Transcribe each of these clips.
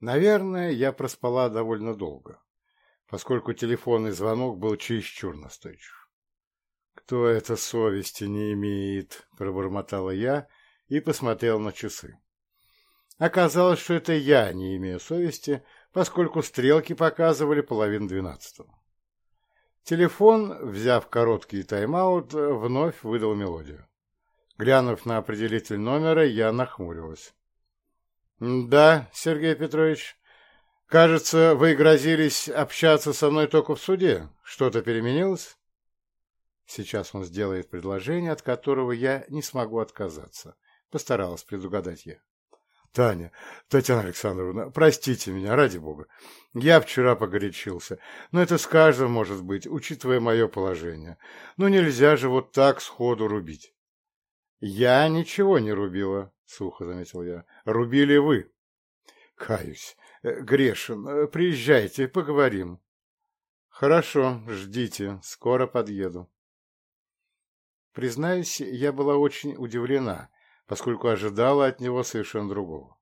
Наверное, я проспала довольно долго, поскольку телефонный звонок был чересчур настойчив. «Кто это совести не имеет?» – пробормотала я и посмотрел на часы. Оказалось, что это я не имею совести, поскольку стрелки показывали половину двенадцатого. Телефон, взяв короткий тайм-аут, вновь выдал мелодию. Глянув на определитель номера, я нахмурилась. «Да, Сергей Петрович, кажется, вы грозились общаться со мной только в суде. Что-то переменилось?» Сейчас он сделает предложение, от которого я не смогу отказаться. Постаралась предугадать я. Таня, Татьяна Александровна, простите меня, ради бога. Я вчера погорячился, но это с каждым может быть, учитывая мое положение. Но нельзя же вот так сходу рубить. Я ничего не рубила, сухо заметил я. Рубили вы. Каюсь. Э, Грешин, э, приезжайте, поговорим. Хорошо, ждите, скоро подъеду. Признаюсь, я была очень удивлена, поскольку ожидала от него совершенно другого.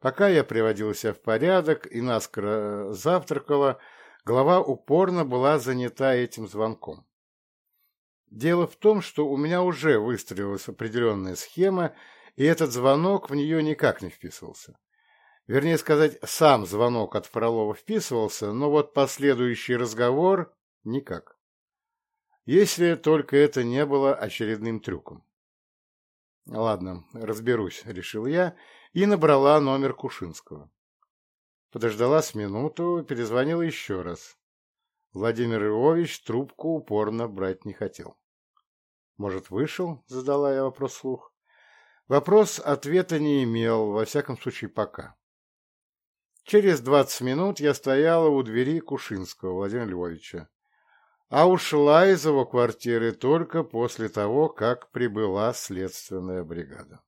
Пока я приводила себя в порядок и наскоро завтракала, голова упорно была занята этим звонком. Дело в том, что у меня уже выстроилась определенная схема, и этот звонок в нее никак не вписывался. Вернее сказать, сам звонок от Фролова вписывался, но вот последующий разговор – никак. Если только это не было очередным трюком. Ладно, разберусь, решил я и набрала номер Кушинского. Подождала с минуту, перезвонила еще раз. Владимир Львович трубку упорно брать не хотел. «Может, вышел?» — задала я Вопрос ответа не имел, во всяком случае, пока. Через двадцать минут я стояла у двери Кушинского Владимира Львовича, а ушла из его квартиры только после того, как прибыла следственная бригада.